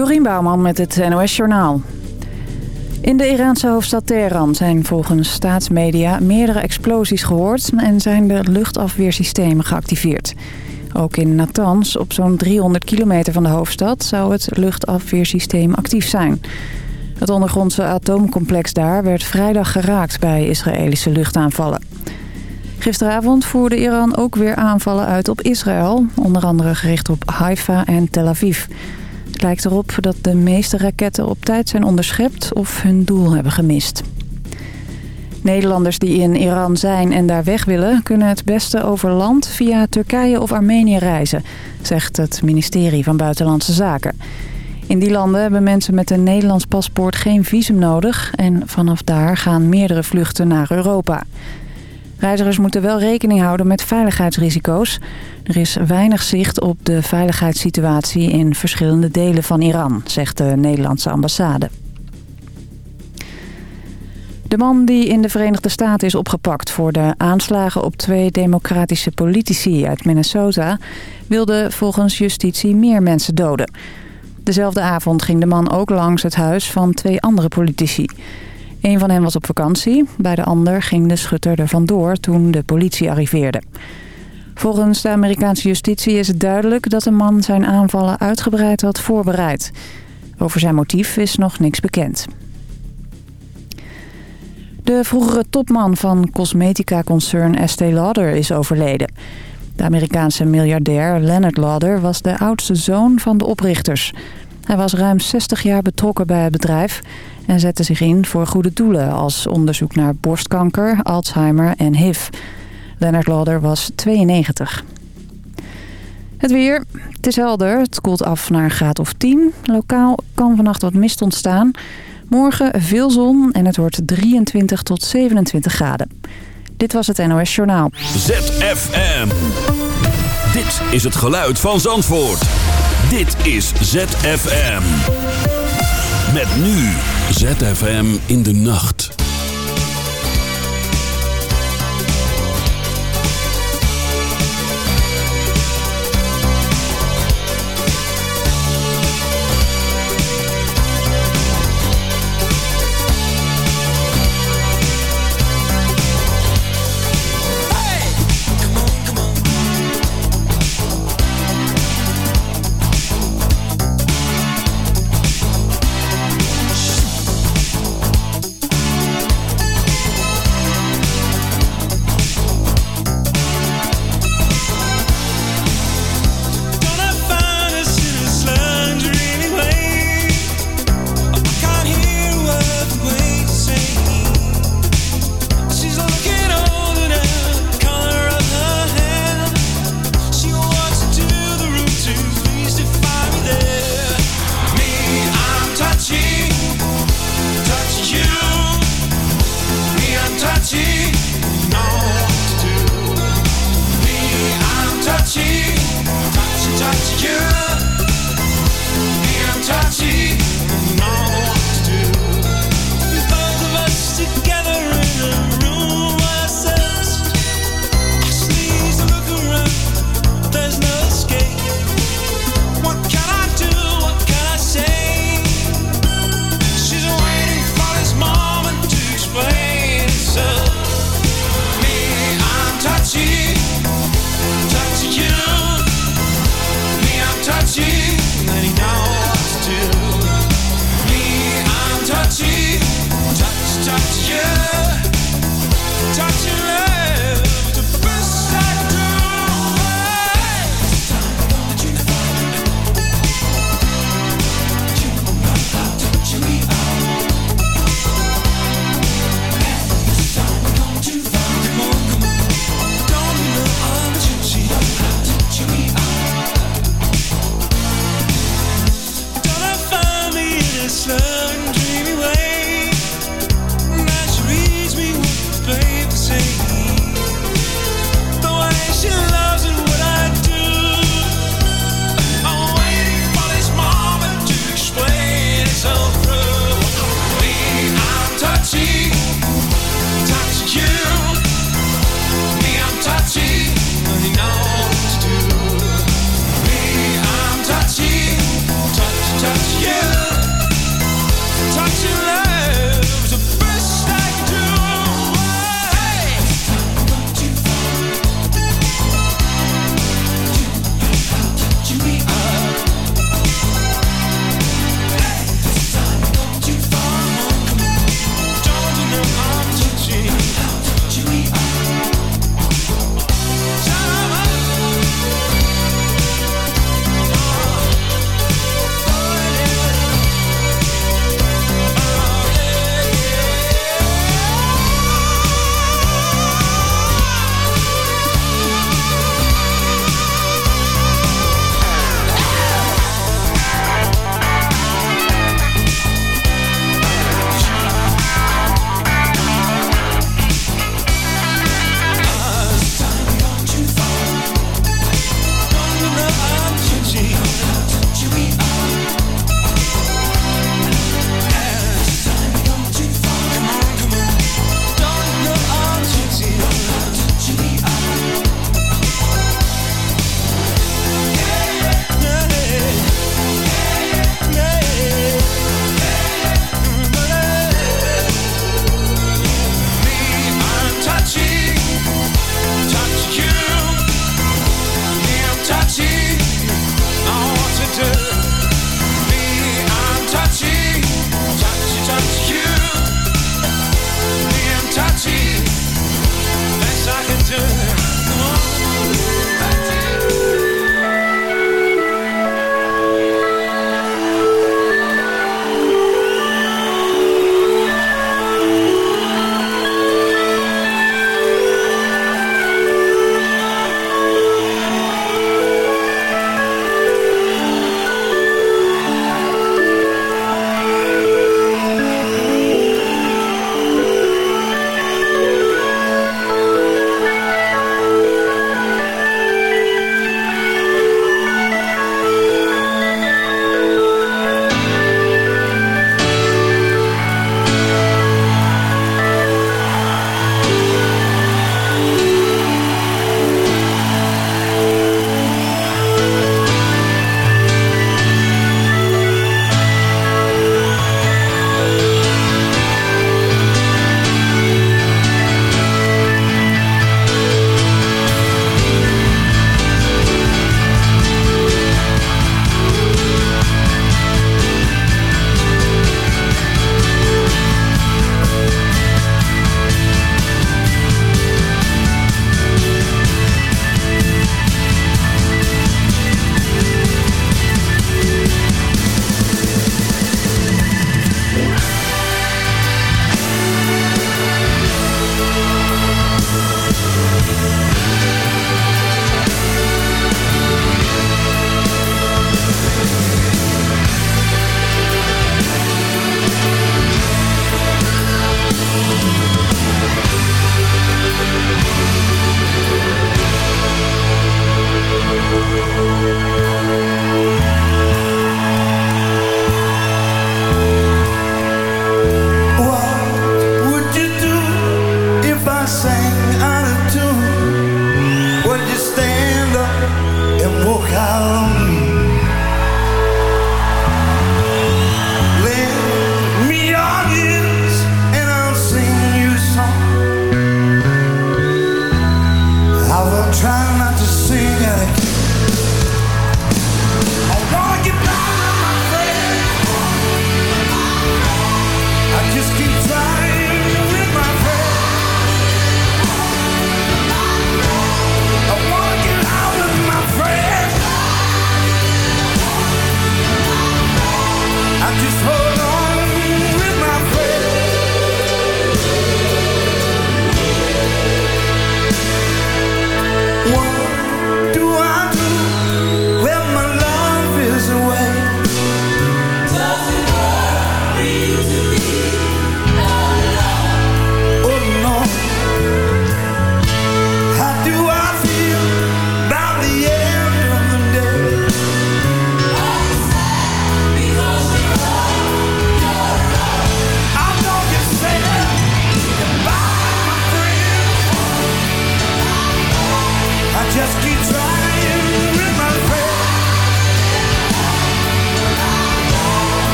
Dorien Bouwman met het NOS Journaal. In de Iraanse hoofdstad Teheran zijn volgens staatsmedia meerdere explosies gehoord... en zijn de luchtafweersystemen geactiveerd. Ook in Natanz, op zo'n 300 kilometer van de hoofdstad, zou het luchtafweersysteem actief zijn. Het ondergrondse atoomcomplex daar werd vrijdag geraakt bij Israëlische luchtaanvallen. Gisteravond voerde Iran ook weer aanvallen uit op Israël, onder andere gericht op Haifa en Tel Aviv. Het lijkt erop dat de meeste raketten op tijd zijn onderschept of hun doel hebben gemist. Nederlanders die in Iran zijn en daar weg willen... kunnen het beste over land via Turkije of Armenië reizen... zegt het ministerie van Buitenlandse Zaken. In die landen hebben mensen met een Nederlands paspoort geen visum nodig... en vanaf daar gaan meerdere vluchten naar Europa. Reizigers moeten wel rekening houden met veiligheidsrisico's. Er is weinig zicht op de veiligheidssituatie in verschillende delen van Iran, zegt de Nederlandse ambassade. De man die in de Verenigde Staten is opgepakt voor de aanslagen op twee democratische politici uit Minnesota... wilde volgens justitie meer mensen doden. Dezelfde avond ging de man ook langs het huis van twee andere politici. Een van hen was op vakantie, bij de ander ging de schutter er vandoor toen de politie arriveerde. Volgens de Amerikaanse justitie is het duidelijk dat de man zijn aanvallen uitgebreid had voorbereid. Over zijn motief is nog niks bekend. De vroegere topman van cosmetica-concern Estee Lauder is overleden. De Amerikaanse miljardair Leonard Lauder was de oudste zoon van de oprichters. Hij was ruim 60 jaar betrokken bij het bedrijf en zette zich in voor goede doelen als onderzoek naar borstkanker, Alzheimer en HIV. Leonard Lauder was 92. Het weer. Het is helder. Het koelt af naar een graad of 10. Lokaal kan vannacht wat mist ontstaan. Morgen veel zon en het wordt 23 tot 27 graden. Dit was het NOS Journaal. ZFM. Dit is het geluid van Zandvoort. Dit is ZFM. Met nu ZFM in de nacht.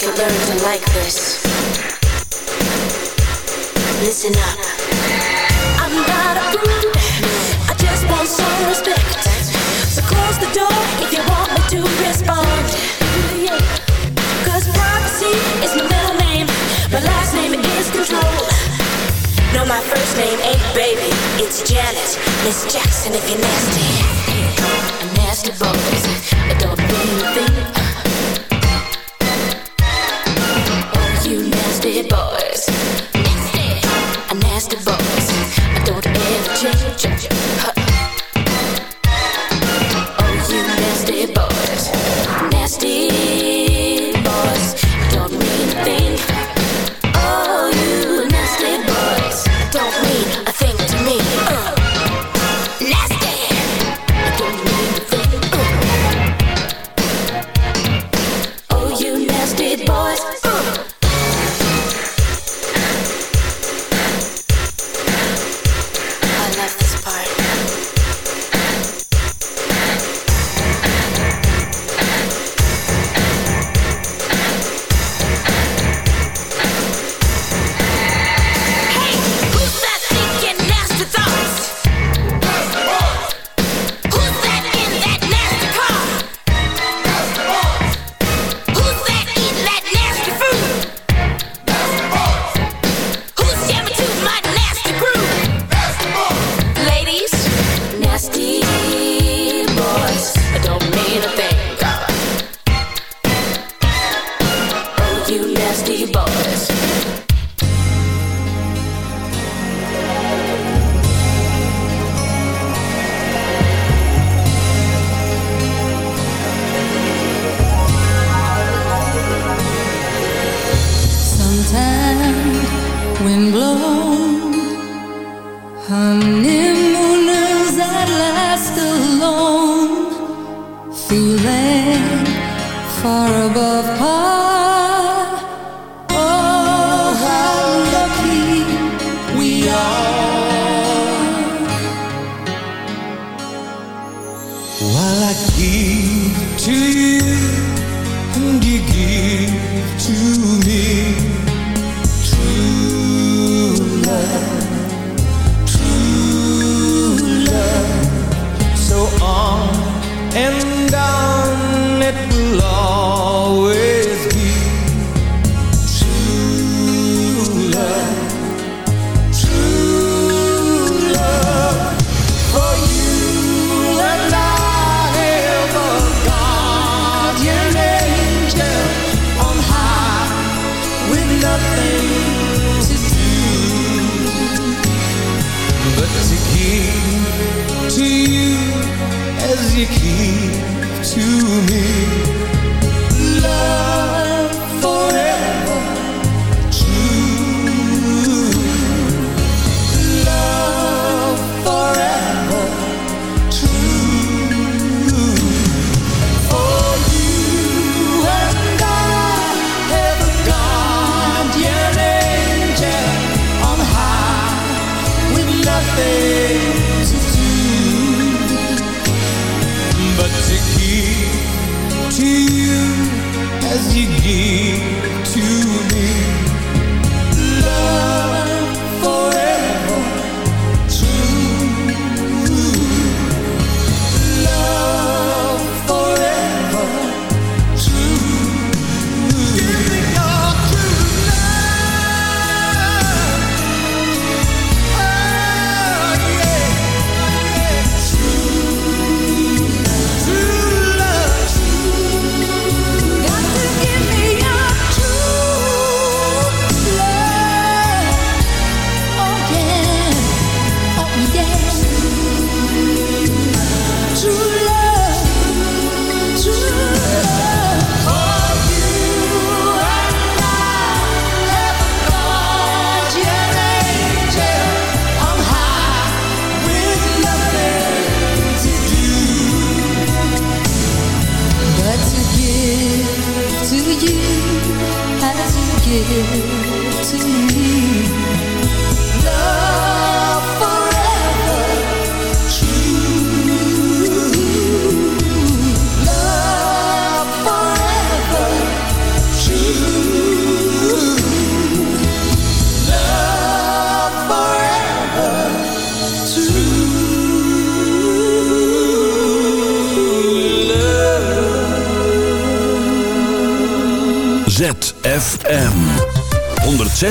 Can learn to like this. Listen up. I'm not a fool. I just want some respect. So close the door if you want me to respond. Cause privacy is my middle name. My last name is control. No, my first name ain't baby. It's Janet. Miss Jackson if you're nasty. I'm nasty boys. I don't mean a thing.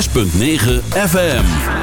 106.9 FM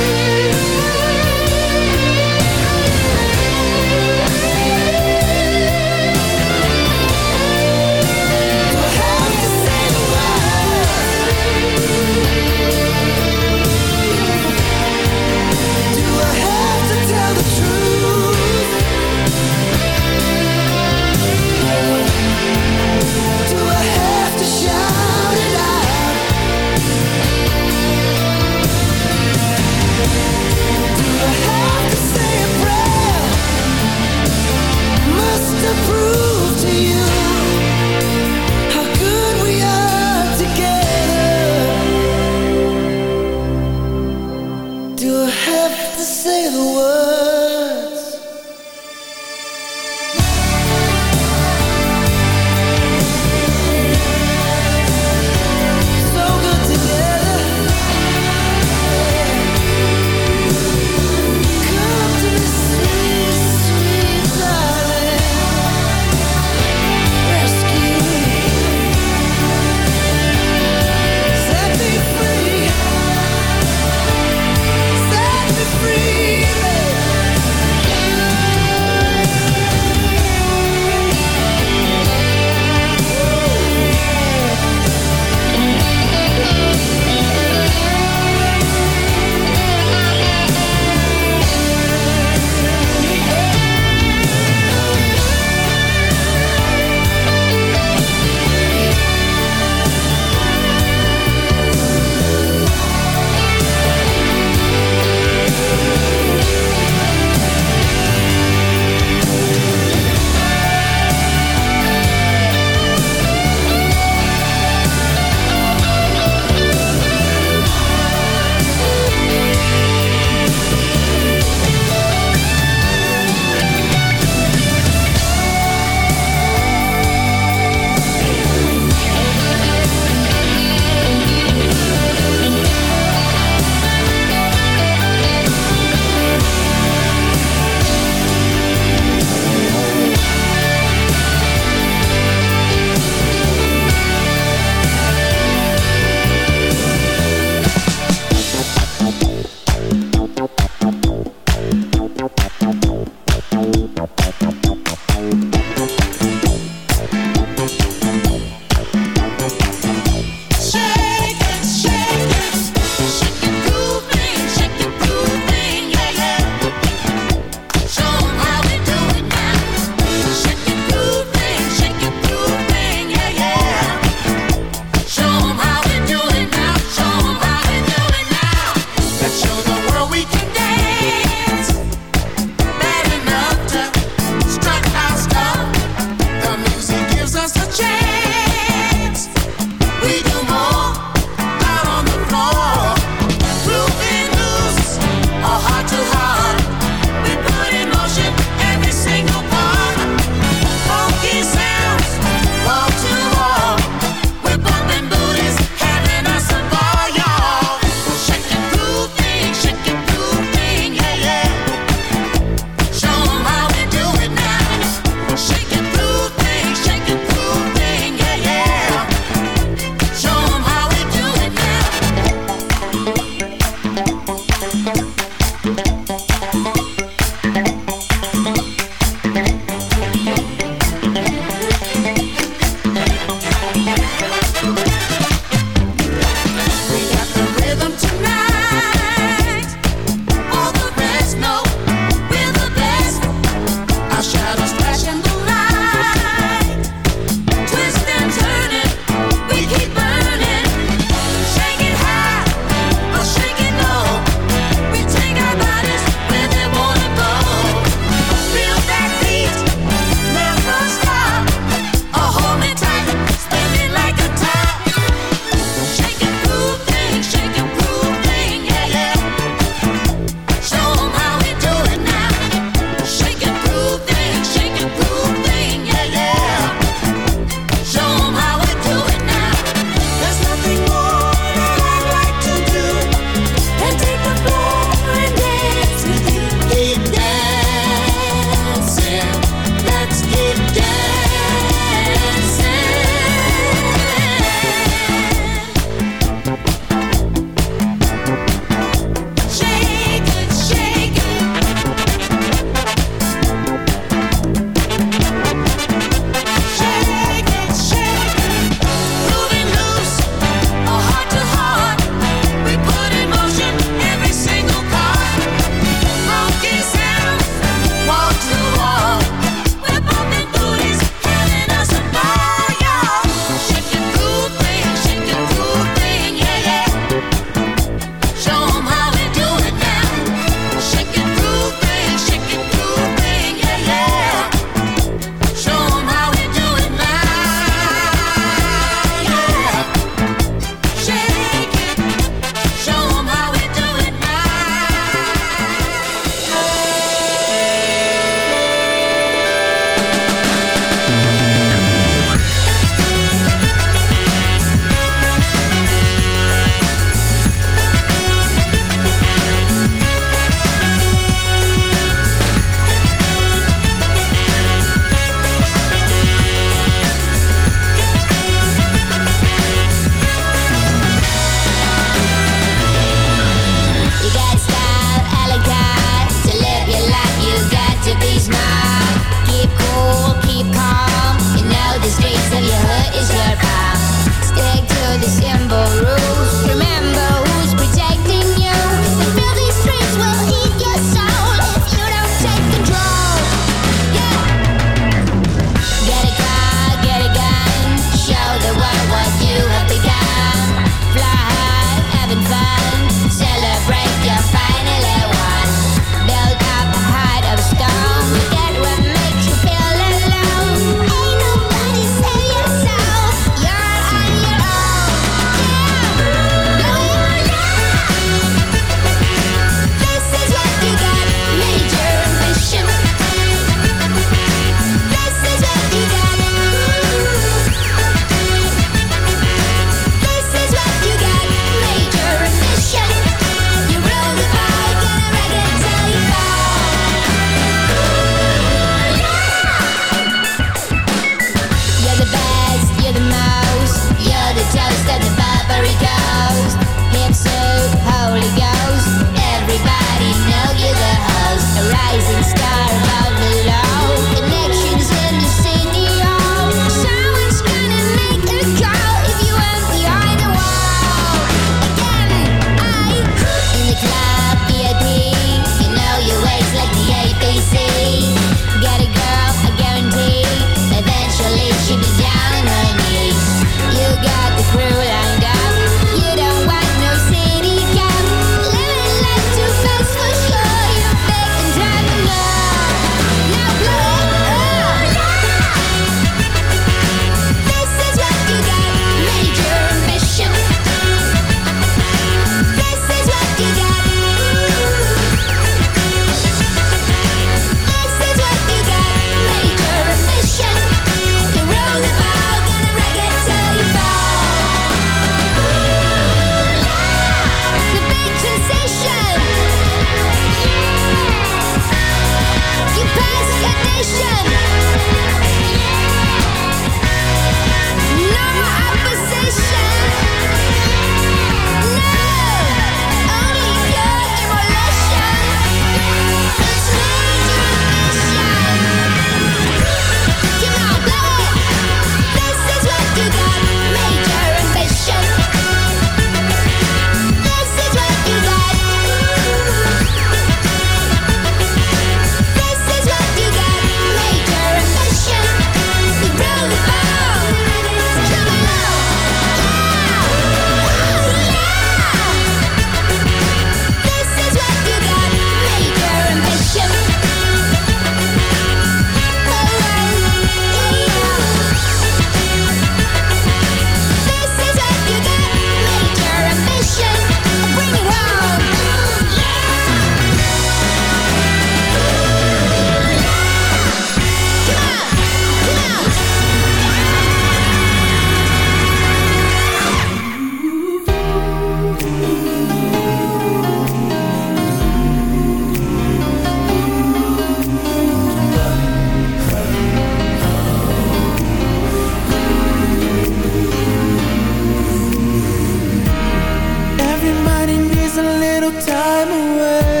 time away.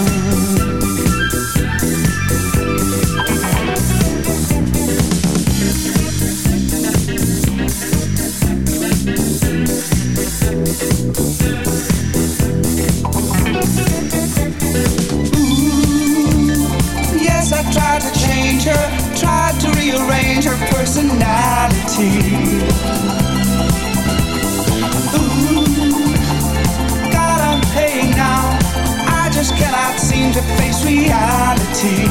see.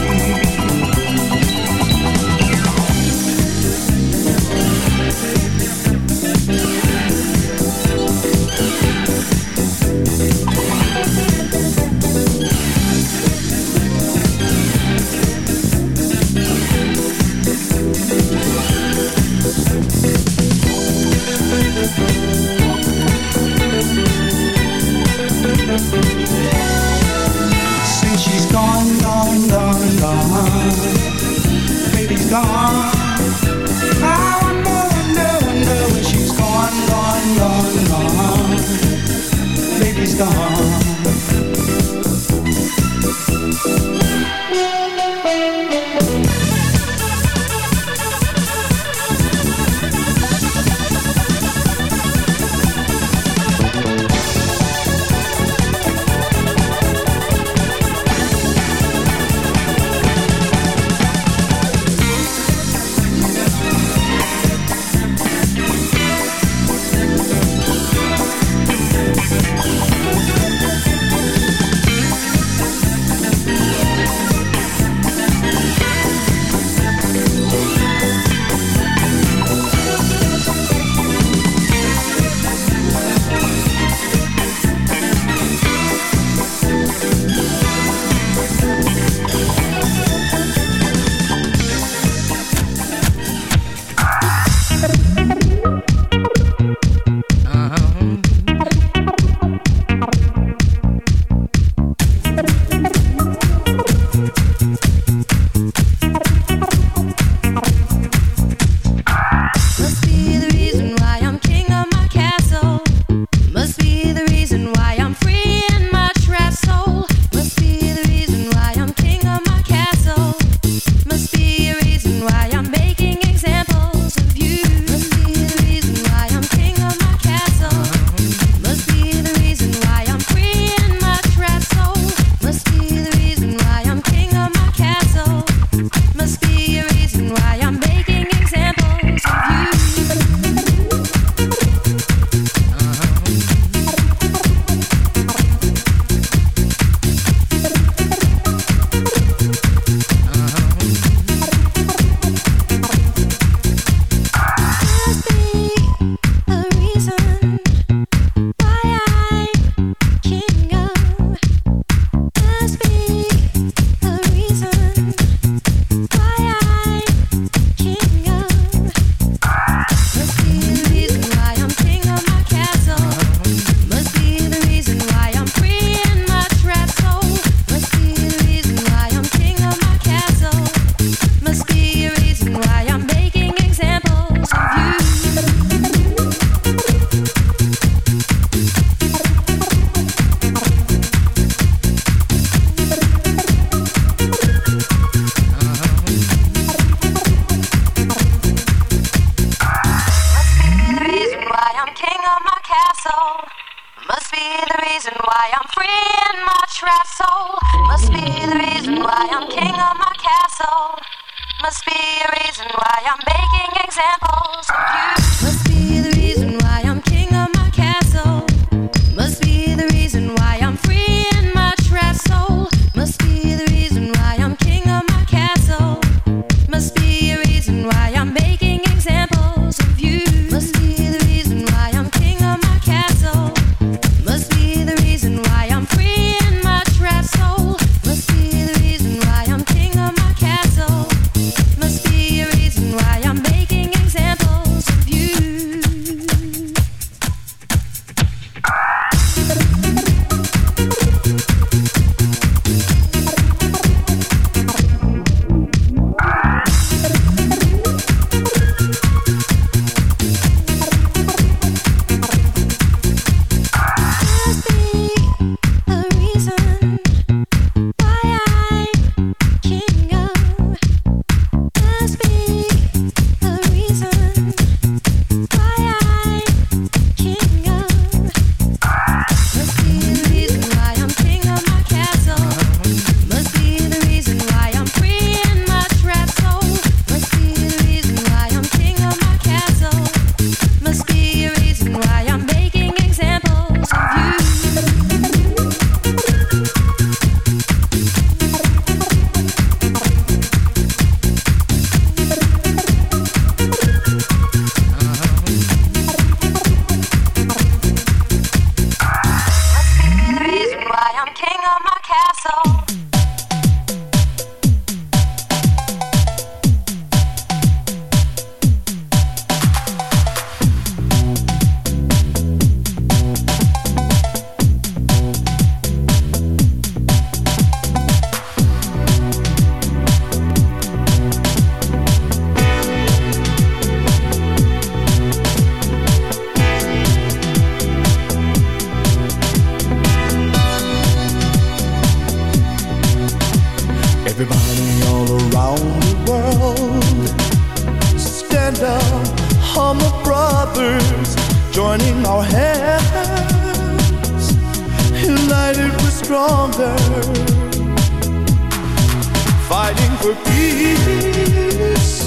for peace.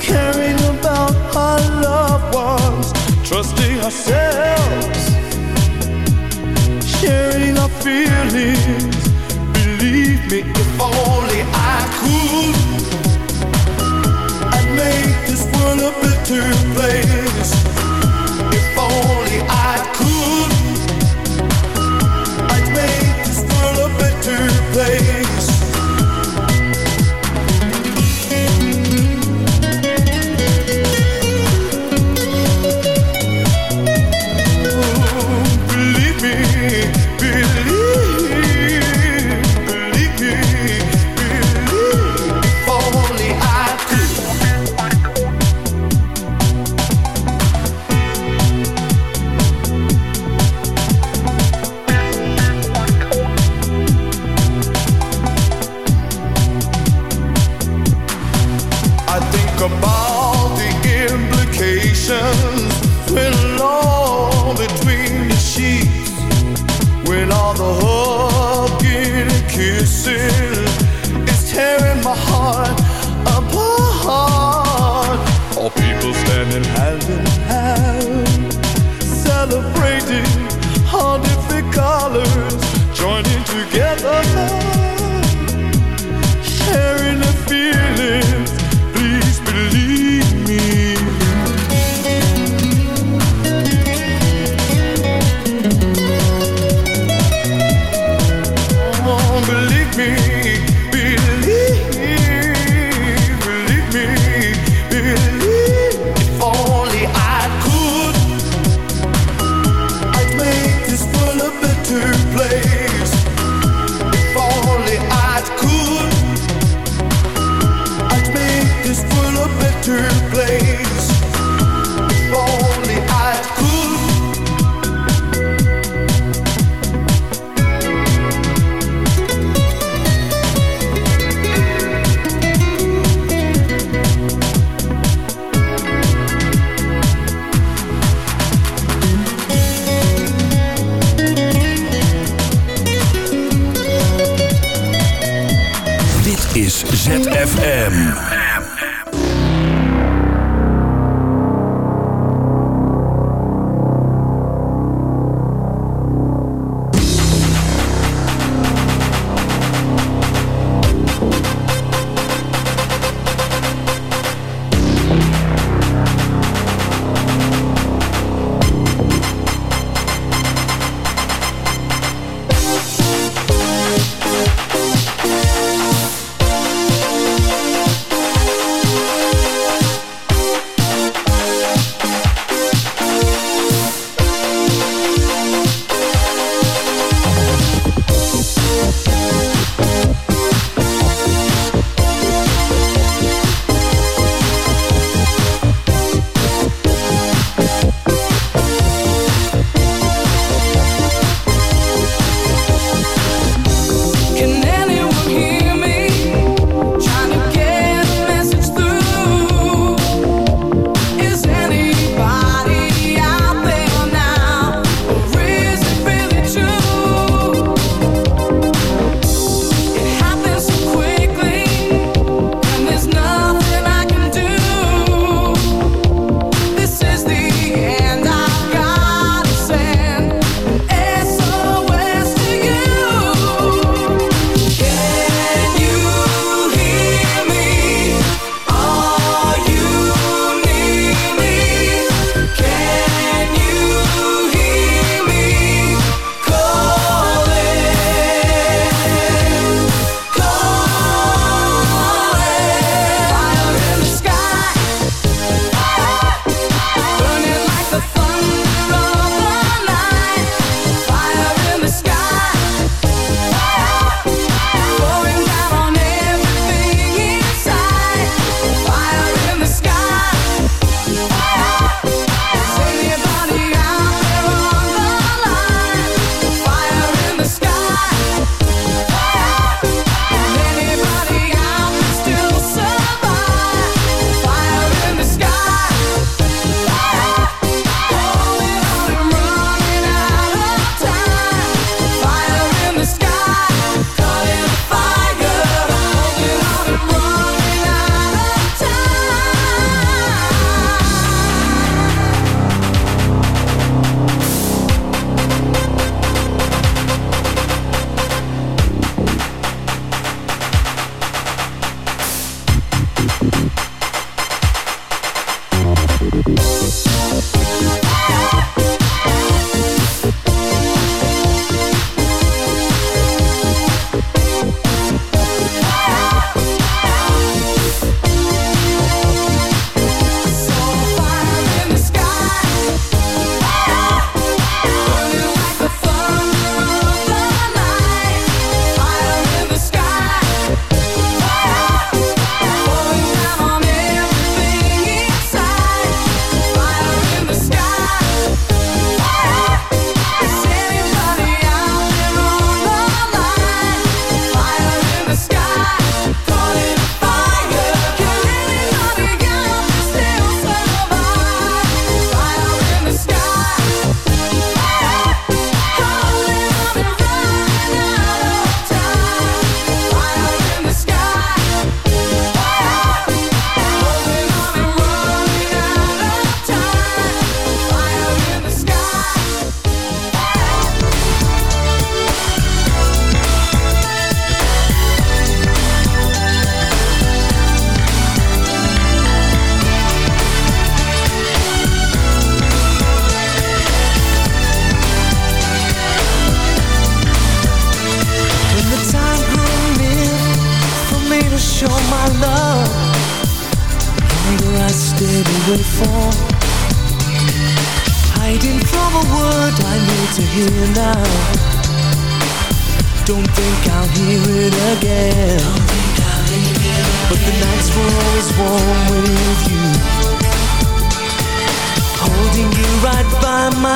Caring about our loved ones, trusting ourselves, sharing our feelings. Believe me, if only I could, I'd make this world a better place. If only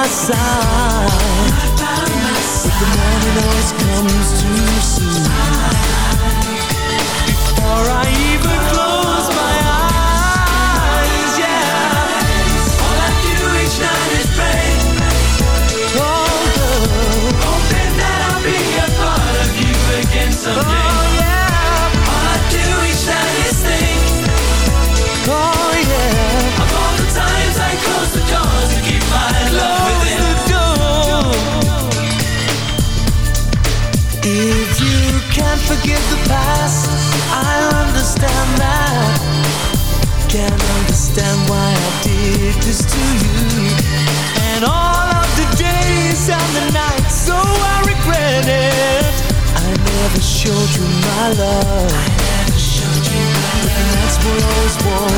side. But the morning always comes to kisses to you. And all of the days and the nights So I regret it. I never showed you my love. And that's what I was born